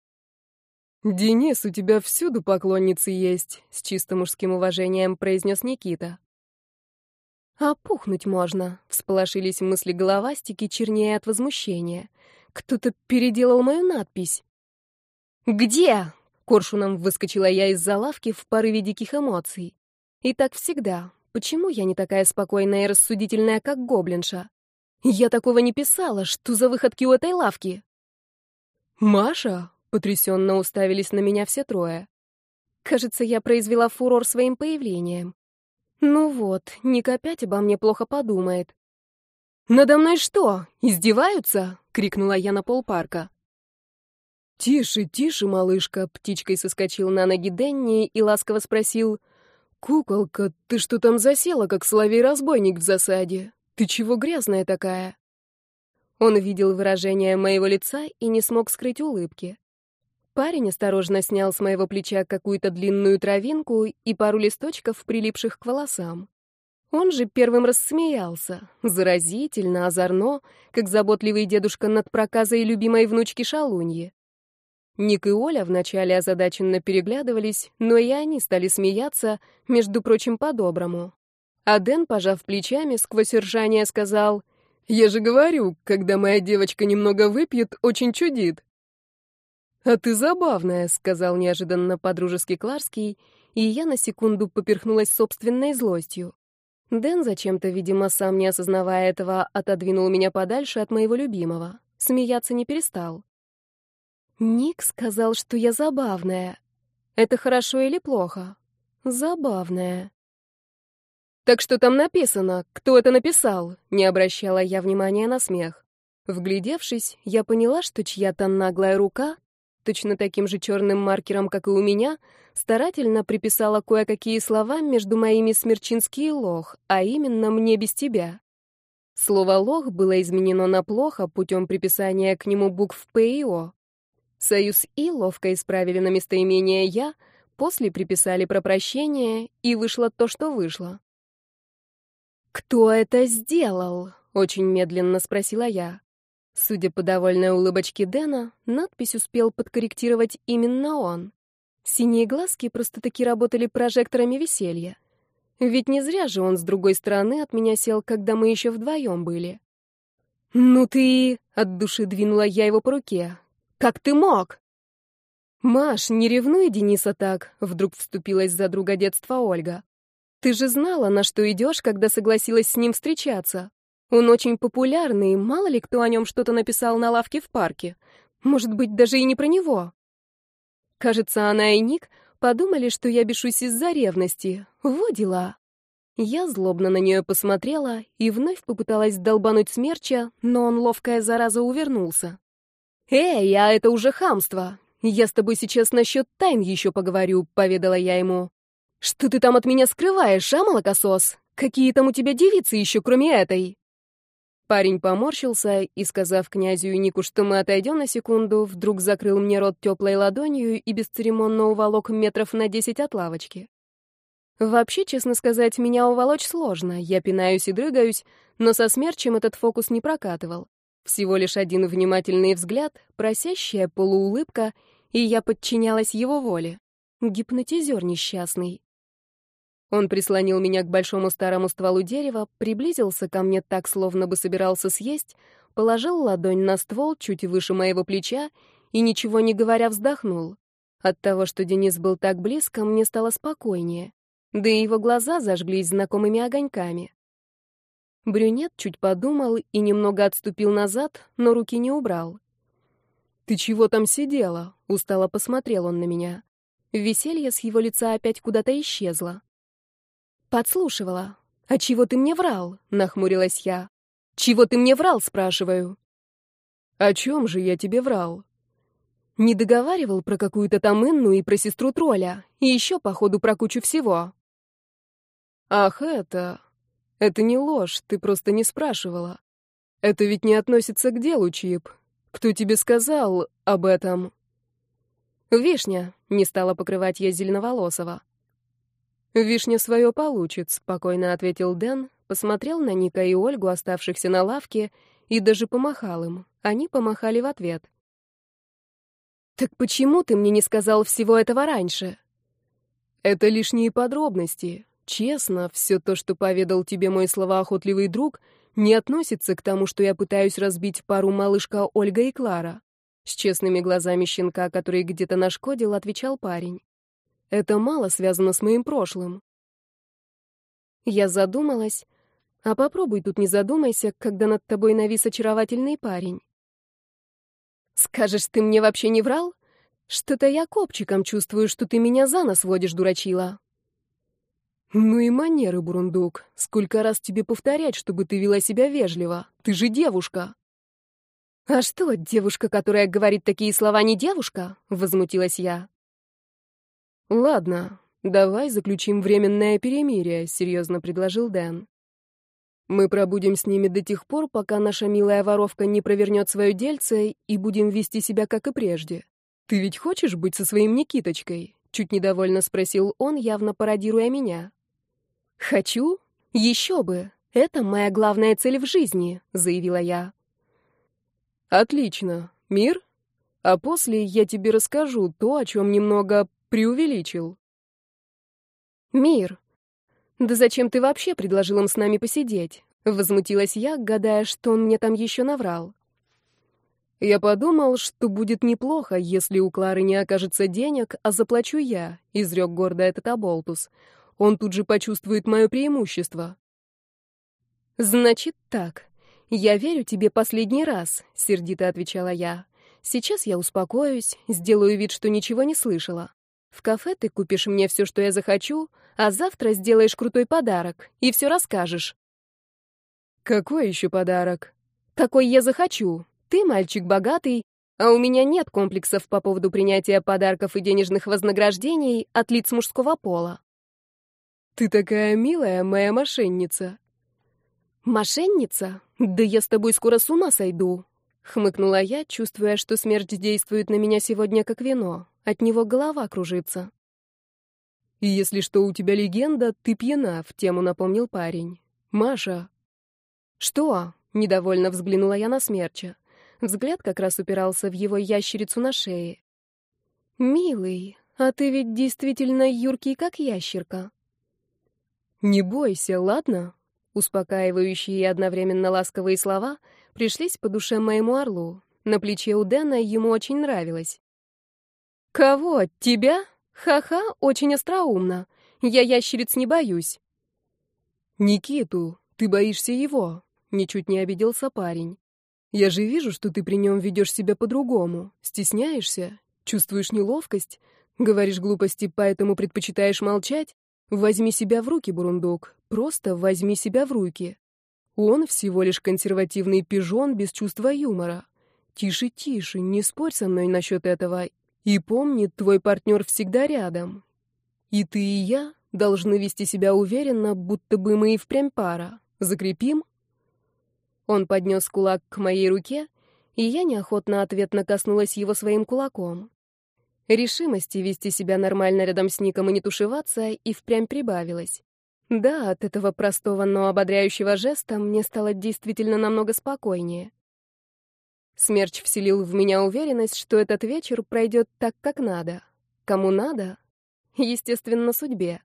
Денис, у тебя всюду поклонницы есть, с чисто мужским уважением произнес Никита.
Опухнуть можно, всполошились мысли головастики, чернее от возмущения. Кто-то переделал мою надпись. Где? Коршуном выскочила я из-за лавки в порыве диких эмоций. И так всегда. Почему я не такая спокойная и рассудительная, как гоблинша? Я такого не писала. Что за выходки у этой лавки?
Маша? Потрясенно уставились на меня все трое.
Кажется, я произвела фурор своим появлением. Ну вот, Ник опять обо мне плохо подумает. «Надо мной что, издеваются?» — крикнула я на полпарка.
«Тише, тише, малышка!» — птичкой соскочил на ноги Денни и ласково спросил. «Куколка, ты что там засела, как соловей-разбойник в засаде? «Ты чего грязная такая?»
Он видел выражение моего лица и не смог скрыть улыбки. Парень осторожно снял с моего плеча какую-то длинную травинку и пару листочков, прилипших к волосам. Он же первым рассмеялся, заразительно, озорно, как заботливый дедушка над проказой любимой внучки Шалуньи. Ник и Оля вначале озадаченно переглядывались, но и они стали смеяться, между прочим, по-доброму. А Дэн, пожав плечами, сквозь ржание сказал, «Я же говорю, когда моя девочка немного выпьет, очень чудит».
«А ты забавная», — сказал неожиданно подружески Кларский, и я на секунду поперхнулась собственной злостью. Дэн, зачем-то, видимо, сам не осознавая этого, отодвинул меня подальше от моего любимого. Смеяться не перестал. Ник сказал, что я забавная. Это хорошо или плохо? Забавная. «Так что там написано? Кто это написал?» Не обращала я внимания на смех. Вглядевшись, я поняла, что чья-то наглая рука, точно таким же черным маркером, как и у меня, старательно приписала кое-какие слова между моими смерчинский лох, а именно «мне без тебя». Слово «лох» было изменено на «плохо» путем приписания к нему букв «п» и «о». Союз «и» ловко исправили на местоимение «я», после приписали про прощение, и вышло то, что вышло. «Кто это сделал?» — очень медленно спросила я. Судя по довольной улыбочке Дэна, надпись успел подкорректировать именно он. Синие глазки просто-таки работали прожекторами веселья. Ведь не зря же он с другой стороны от меня сел, когда мы еще вдвоем были. «Ну ты...» — от души двинула я его по руке. «Как ты мог?» «Маш, не ревнуй Дениса так», — вдруг вступилась за друга детства Ольга. Ты же знала, на что идешь, когда согласилась с ним встречаться. Он очень популярный, мало ли кто о нем что-то написал на лавке в парке. Может быть, даже и не про него. Кажется, она и Ник подумали, что я бешусь из-за ревности. Во дела. Я злобно на нее посмотрела и вновь попыталась долбануть смерча, но он, ловкая зараза, увернулся. «Эй, а это уже хамство. Я с тобой сейчас насчет тайн еще поговорю», — поведала я ему. «Что ты там от меня скрываешь, а, молокосос? Какие там у тебя девицы еще, кроме этой?» Парень поморщился и, сказав князю и Нику, что мы отойдем на секунду, вдруг закрыл мне рот теплой ладонью и бесцеремонно уволок метров на десять от лавочки. Вообще, честно сказать, меня уволочь сложно, я пинаюсь и дрыгаюсь, но со смерчем этот фокус не прокатывал. Всего лишь один внимательный взгляд, просящая полуулыбка, и я подчинялась его воле. Гипнотизер несчастный. Он прислонил меня к большому старому стволу дерева, приблизился ко мне так, словно бы собирался съесть, положил ладонь на ствол чуть выше моего плеча и, ничего не говоря, вздохнул. От того, что Денис был так близко, мне стало спокойнее. Да и его глаза зажглись знакомыми огоньками. Брюнет чуть подумал и немного отступил назад, но руки не убрал. «Ты чего там сидела?» — устало посмотрел он на меня. Веселье с его лица опять куда-то исчезло. «Подслушивала. А чего ты мне врал?» — нахмурилась я. «Чего ты мне врал?» — спрашиваю. «О чем же я тебе врал?» Не договаривал про какую-то там Инну и про сестру тролля, и еще, походу, про кучу всего. «Ах, это... Это не ложь, ты просто не спрашивала. Это ведь не относится к делу, Чип. Кто тебе сказал об этом?» «Вишня», — не стала покрывать я зеленоволосого. «Вишня свое получит», — спокойно ответил Дэн, посмотрел на Ника и Ольгу, оставшихся на лавке, и даже помахал им. Они помахали в ответ. «Так почему ты мне не сказал всего этого раньше?» «Это лишние подробности. Честно, все то, что поведал тебе мой словоохотливый друг, не относится к тому, что я пытаюсь разбить пару малышка Ольга и Клара». С честными глазами щенка, который где-то нашкодил, отвечал парень. Это мало связано с моим прошлым. Я задумалась. А попробуй тут не задумайся, когда над тобой навис очаровательный парень. Скажешь, ты мне вообще не врал? Что-то я копчиком чувствую, что ты меня за нос водишь, дурачила. Ну и манеры, бурундук. Сколько раз тебе повторять, чтобы ты вела себя вежливо? Ты же девушка. А что, девушка, которая говорит такие слова, не девушка? Возмутилась я. «Ладно, давай заключим временное перемирие», — серьезно предложил Дэн. «Мы пробудем с ними до тех пор, пока наша милая воровка не провернет свое дельце и будем вести себя, как и прежде. Ты ведь хочешь быть со своим Никиточкой?» — чуть недовольно спросил он, явно пародируя меня. «Хочу? Еще бы! Это моя главная цель в жизни», — заявила я. «Отлично. Мир? А после я тебе расскажу то, о чем немного преувеличил. «Мир, да зачем ты вообще предложил им с нами посидеть?» Возмутилась я, гадая, что он мне там еще наврал. Я подумал, что будет неплохо, если у Клары не окажется денег, а заплачу я, изрек гордо этот оболтус. Он тут же почувствует мое преимущество.
Значит так. Я верю тебе последний раз, сердито отвечала я. Сейчас я успокоюсь, сделаю вид, что ничего не слышала. В кафе ты купишь мне все, что я захочу, а завтра сделаешь крутой подарок и все расскажешь.
Какой еще подарок?
Какой я захочу. Ты мальчик богатый, а у меня нет комплексов по поводу принятия подарков и денежных вознаграждений от лиц мужского пола.
Ты такая милая, моя мошенница.
Мошенница? Да я с тобой скоро с ума сойду, хмыкнула я, чувствуя, что смерть действует на меня сегодня как вино. От него голова кружится.
И если что у тебя легенда, ты пьяна, в тему напомнил парень. Маша.
Что? Недовольно взглянула я на смерча. Взгляд как раз упирался в его ящерицу на шее. «Милый, а ты ведь действительно юркий, как ящерка».
«Не бойся, ладно?» Успокаивающие и одновременно ласковые слова пришлись по душе моему орлу. На плече у Дэна ему очень нравилось.
«Кого? Тебя? Ха-ха, очень остроумно. Я ящериц не боюсь».
«Никиту, ты боишься его», — ничуть не обиделся парень. Я же вижу, что ты при нем ведешь себя по-другому. Стесняешься, чувствуешь неловкость, говоришь глупости, поэтому предпочитаешь молчать. Возьми себя в руки, бурундук, просто возьми себя в руки. Он всего лишь консервативный пижон без чувства юмора. Тише, тише, не спорь со мной насчет этого. И помни, твой партнер всегда рядом. И ты, и я должны вести себя уверенно, будто бы мы и впрямь пара. Закрепим? Он поднес кулак к моей руке, и я неохотно ответно коснулась его своим кулаком. Решимости вести себя нормально рядом с Ником и не тушеваться и впрямь прибавилось. Да, от этого простого, но ободряющего жеста мне стало действительно намного спокойнее. Смерч вселил в меня уверенность, что этот вечер пройдет так, как надо. Кому надо? Естественно, судьбе.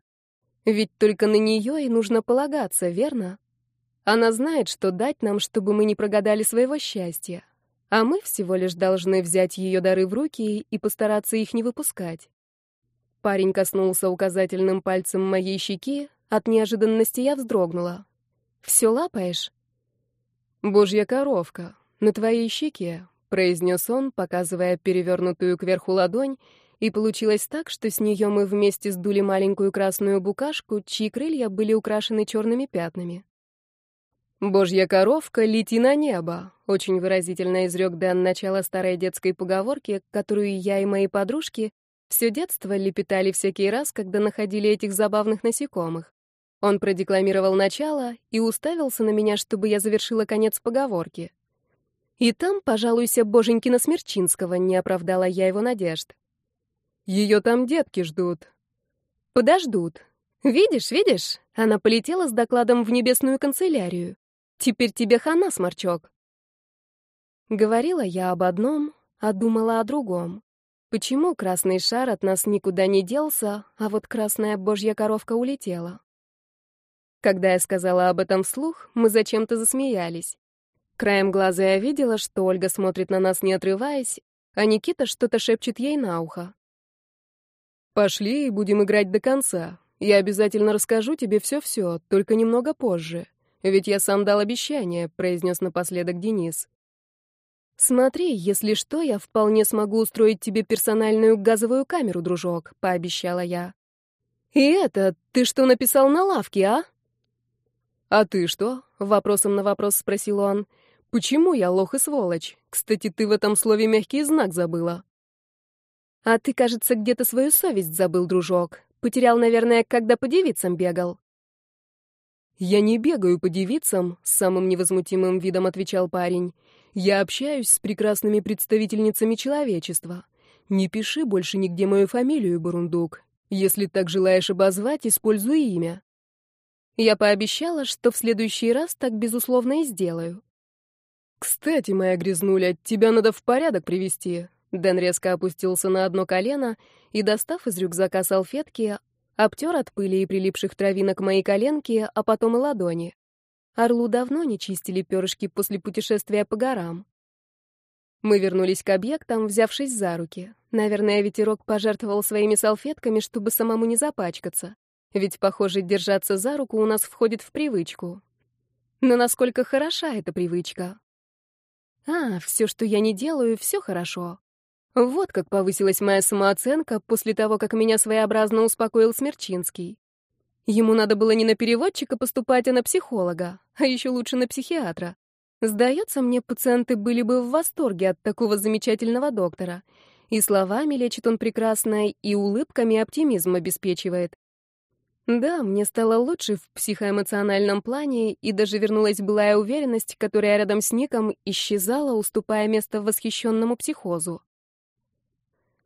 Ведь только на нее и нужно полагаться, верно? Она знает, что дать нам, чтобы мы не прогадали своего счастья. А мы всего лишь должны взять ее дары в руки и постараться их не выпускать. Парень коснулся указательным пальцем моей щеки, от неожиданности я вздрогнула. «Все лапаешь?» «Божья коровка, на твоей щеке», — произнес он, показывая перевернутую кверху ладонь, и получилось так, что с нее мы вместе сдули маленькую красную букашку, чьи крылья были украшены черными пятнами. «Божья коровка, лети на небо», — очень выразительно изрек Дэн начало старой детской поговорки, которую я и мои подружки все детство лепетали всякий раз, когда находили этих забавных насекомых. Он продекламировал начало и уставился на меня, чтобы я завершила конец поговорки. И там, пожалуйся, боженькина Смерчинского, не оправдала я его надежд. Ее там детки ждут. Подождут. Видишь, видишь? Она полетела с докладом в небесную канцелярию. Теперь тебе хана, сморчок. Говорила я об одном, а думала о другом. Почему красный шар от нас никуда не делся, а вот красная божья коровка улетела? Когда я сказала об этом вслух, мы зачем-то засмеялись. Краем глаза я видела, что Ольга смотрит на нас, не отрываясь, а Никита что-то шепчет ей на ухо. «Пошли и будем играть до конца. Я обязательно расскажу тебе все-все, только немного позже. Ведь я сам дал обещание, произнес напоследок Денис. Смотри, если что, я вполне смогу устроить тебе персональную газовую камеру, дружок, пообещала я. И это, ты что написал на лавке, а? А ты что? вопросом на вопрос спросил он. Почему я лох и сволочь? Кстати, ты в этом слове мягкий знак забыла. А ты, кажется, где-то свою совесть забыл, дружок. Потерял, наверное, когда по девицам бегал. «Я не бегаю по девицам», — с самым невозмутимым видом отвечал парень. «Я общаюсь с прекрасными представительницами человечества. Не пиши больше нигде мою фамилию, Бурундук. Если так желаешь обозвать, используй имя». Я пообещала, что в следующий раз так, безусловно, и сделаю. «Кстати, моя грязнуля, тебя надо в порядок привести. Дэн резко опустился на одно колено и, достав из рюкзака салфетки, Обтер от пыли и прилипших травинок мои коленки, а потом и ладони. Орлу давно не чистили перышки после путешествия по горам.
Мы вернулись к объектам, взявшись за руки. Наверное, ветерок пожертвовал своими салфетками, чтобы самому не запачкаться. Ведь, похоже, держаться за руку у нас входит в привычку. Но насколько хороша эта привычка? А, все, что я не делаю, все хорошо. Вот как повысилась моя самооценка после того, как меня своеобразно успокоил Смерчинский. Ему надо было не на переводчика поступать, а на психолога, а еще лучше на психиатра. Сдается мне, пациенты были бы в восторге от такого замечательного доктора. И словами лечит он прекрасно, и улыбками оптимизм обеспечивает. Да, мне стало лучше в психоэмоциональном плане, и даже вернулась былая уверенность, которая рядом с Ником исчезала, уступая место восхищенному психозу.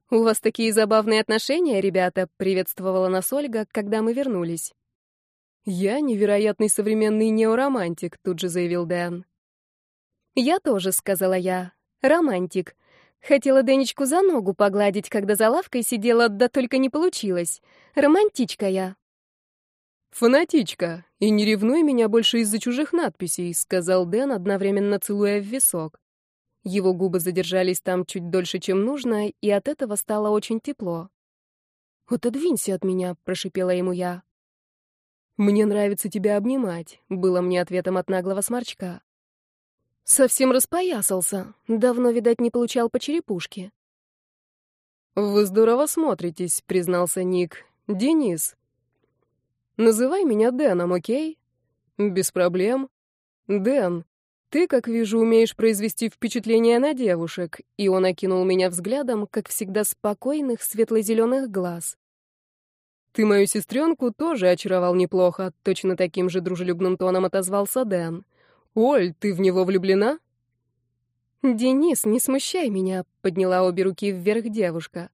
«У вас такие забавные отношения, ребята», — приветствовала нас Ольга, когда мы вернулись.
«Я невероятный современный неоромантик», — тут же заявил Дэн.
«Я тоже», — сказала я. «Романтик. Хотела Денечку за ногу погладить, когда за лавкой сидела, да только не получилось. Романтичка я».
«Фанатичка, и не ревнуй меня больше из-за чужих надписей», — сказал Дэн, одновременно целуя в висок. Его губы задержались там чуть дольше, чем нужно, и от этого стало очень тепло.
«Отодвинься от меня», — прошипела ему я.
«Мне нравится тебя обнимать», — было мне ответом от наглого сморчка.
Совсем распоясался. Давно, видать, не получал по черепушке.
«Вы здорово смотритесь», — признался Ник. «Денис». «Называй меня Дэном, окей?» «Без проблем». «Дэн, ты, как вижу, умеешь произвести впечатление на девушек», и он окинул меня взглядом, как всегда, спокойных, светло-зеленых глаз. «Ты мою сестренку тоже очаровал неплохо», — точно таким же дружелюбным тоном отозвался Дэн. «Оль, ты в него влюблена?»
«Денис, не смущай меня», — подняла обе руки вверх девушка.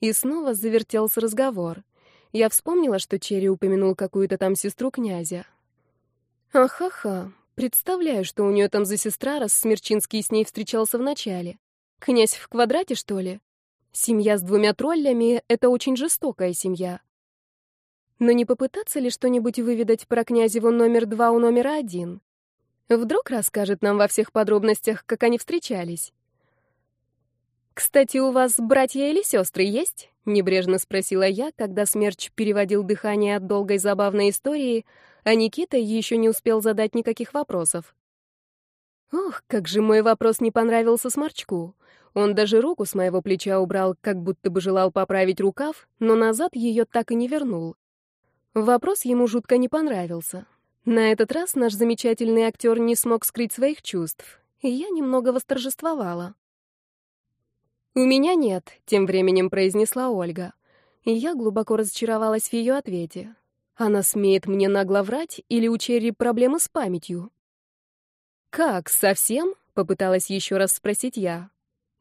И снова завертелся разговор. Я вспомнила, что Черри упомянул какую-то там сестру князя. Ахаха, представляю, что у нее там за сестра, раз Смерчинский с ней встречался вначале. Князь в квадрате, что ли? Семья с двумя троллями — это очень жестокая семья. Но не попытаться ли что-нибудь выведать про князеву номер два у номера один? Вдруг расскажет нам во всех подробностях, как они встречались. «Кстати, у вас братья или сестры есть?» — небрежно спросила я, когда Смерч переводил дыхание от долгой забавной истории, а Никита еще не успел задать никаких вопросов. Ох, как же мой вопрос не понравился Сморчку. Он даже руку с моего плеча убрал, как будто бы желал поправить рукав, но назад ее так и не вернул. Вопрос ему жутко не понравился. На этот раз наш замечательный актер не смог скрыть своих чувств, и я немного восторжествовала. «У меня нет», — тем временем произнесла Ольга. И я глубоко разочаровалась в ее ответе. Она смеет мне нагло врать или у Черри проблемы с памятью? «Как, совсем?» — попыталась еще раз спросить я.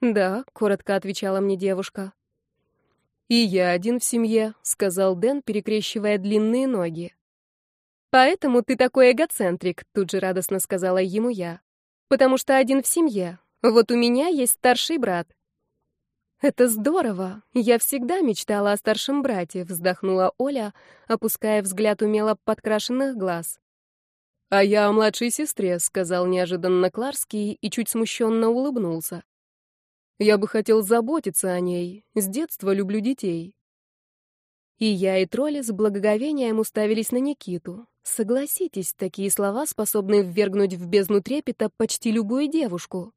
«Да», — коротко отвечала мне девушка.
«И я один в семье», — сказал Дэн, перекрещивая длинные ноги.
«Поэтому ты такой эгоцентрик», — тут же радостно сказала ему я. «Потому что один в семье. Вот у меня есть старший брат». «Это здорово. Я всегда мечтала о старшем брате», — вздохнула Оля, опуская взгляд умело подкрашенных глаз.
«А я о младшей сестре», — сказал неожиданно Кларский и чуть смущенно улыбнулся. «Я бы хотел заботиться о ней. С детства люблю детей».
И я, и тролли с благоговением уставились на Никиту. Согласитесь, такие слова способны ввергнуть в бездну трепета почти любую девушку.